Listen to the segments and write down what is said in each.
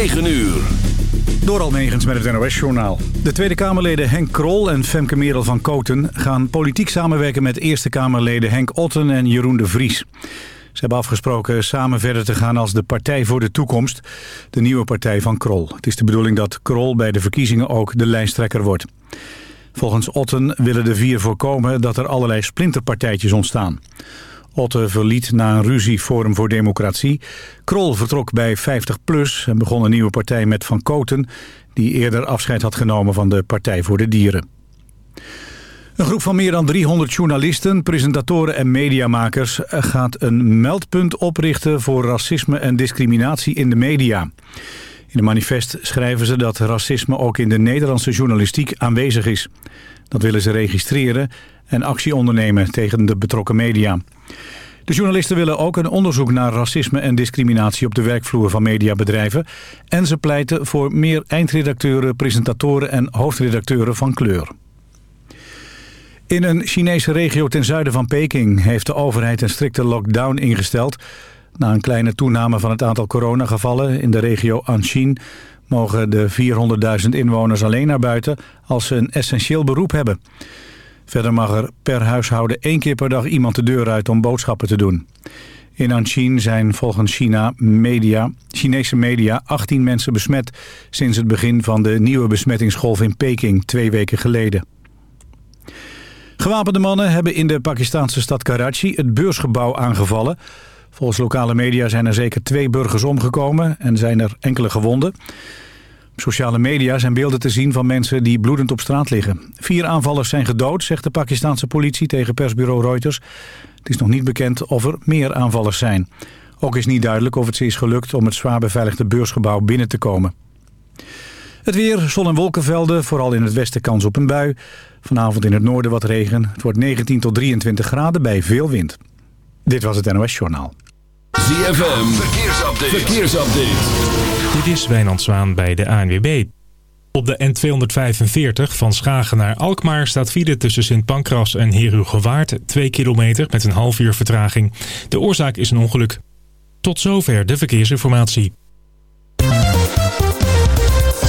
9 uur. Door Almegens met het NOS-journaal. De Tweede Kamerleden Henk Krol en Femke Merel van Koten... gaan politiek samenwerken met Eerste Kamerleden Henk Otten en Jeroen de Vries. Ze hebben afgesproken samen verder te gaan als de Partij voor de Toekomst... de nieuwe partij van Krol. Het is de bedoeling dat Krol bij de verkiezingen ook de lijsttrekker wordt. Volgens Otten willen de vier voorkomen dat er allerlei splinterpartijtjes ontstaan. Otte verliet na een ruzie Forum voor Democratie. Krol vertrok bij 50PLUS en begon een nieuwe partij met Van Koten... die eerder afscheid had genomen van de Partij voor de Dieren. Een groep van meer dan 300 journalisten, presentatoren en mediamakers... gaat een meldpunt oprichten voor racisme en discriminatie in de media. In een manifest schrijven ze dat racisme ook in de Nederlandse journalistiek aanwezig is. Dat willen ze registreren en actie ondernemen tegen de betrokken media. De journalisten willen ook een onderzoek naar racisme en discriminatie op de werkvloer van mediabedrijven. En ze pleiten voor meer eindredacteuren, presentatoren en hoofdredacteuren van kleur. In een Chinese regio ten zuiden van Peking heeft de overheid een strikte lockdown ingesteld. Na een kleine toename van het aantal coronagevallen in de regio Anshin mogen de 400.000 inwoners alleen naar buiten als ze een essentieel beroep hebben. Verder mag er per huishouden één keer per dag iemand de deur uit om boodschappen te doen. In Anshin zijn volgens China media, Chinese media 18 mensen besmet... sinds het begin van de nieuwe besmettingsgolf in Peking twee weken geleden. Gewapende mannen hebben in de Pakistanse stad Karachi het beursgebouw aangevallen. Volgens lokale media zijn er zeker twee burgers omgekomen en zijn er enkele gewonden. Op sociale media zijn beelden te zien van mensen die bloedend op straat liggen. Vier aanvallers zijn gedood, zegt de Pakistanse politie tegen persbureau Reuters. Het is nog niet bekend of er meer aanvallers zijn. Ook is niet duidelijk of het ze is gelukt om het zwaar beveiligde beursgebouw binnen te komen. Het weer, zon- en wolkenvelden, vooral in het westen kans op een bui. Vanavond in het noorden wat regen. Het wordt 19 tot 23 graden bij veel wind. Dit was het NOS Journaal. ZFM, verkeersupdate. verkeersupdate. Dit is Wijnand Zwaan bij de ANWB. Op de N245 van Schagen naar Alkmaar staat file tussen Sint Pancras en Herugewaard 2 kilometer met een half uur vertraging. De oorzaak is een ongeluk. Tot zover de verkeersinformatie.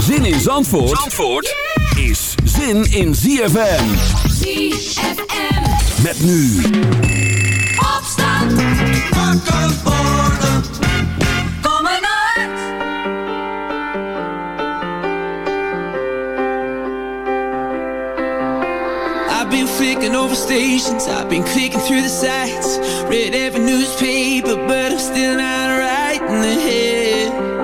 Zin in Zandvoort, Zandvoort is zin in ZFM. ZFM. Met nu. Opstand. Wakker worden. Kom uit. I've been flicking over stations, I've been clicking through the sites, read every newspaper, but I'm still not right in the head.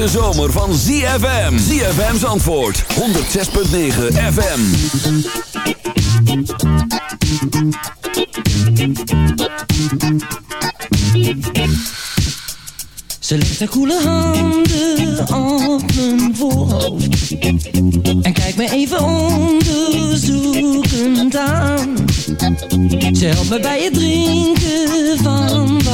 Hete zomer van ZFM. ZFM's antwoord. 106.9 FM. Ze legt haar koele handen op mijn voorhoofd En kijkt me even onderzoekend aan Ze helpt me bij het drinken van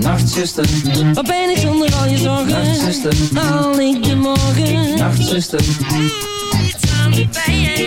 Nachtzuster, wat ben ik zonder al je zorgen? Nachtzuster, haal ik de morgen? Nachtzuster, iets aan de pijn.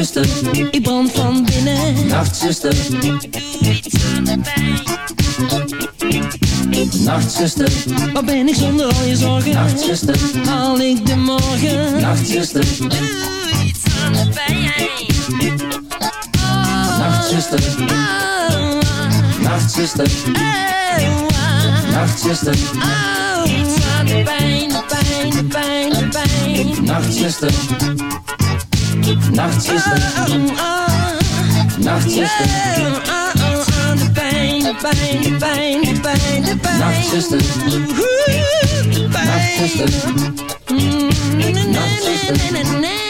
Nachtzuster, ik brand van binnen. Nachtzuster, doe iets aan de pijn. Nachtzuster, wat ben ik zonder al je zorgen? Nachtzuster, haal ik de morgen? Nachtzuster, doe iets aan de pijn. Nachtzuster, Nachtzuster, Nachtzuster, iets aan de pijn, de pijn, de pijn, de pijn. Nachtzuster, Nachtzuster, Nachtzuster, de pijn, de pijn, de pijn, de pijn, de pijn. Nachtzuster, Nachtzuster, Nachtzuster.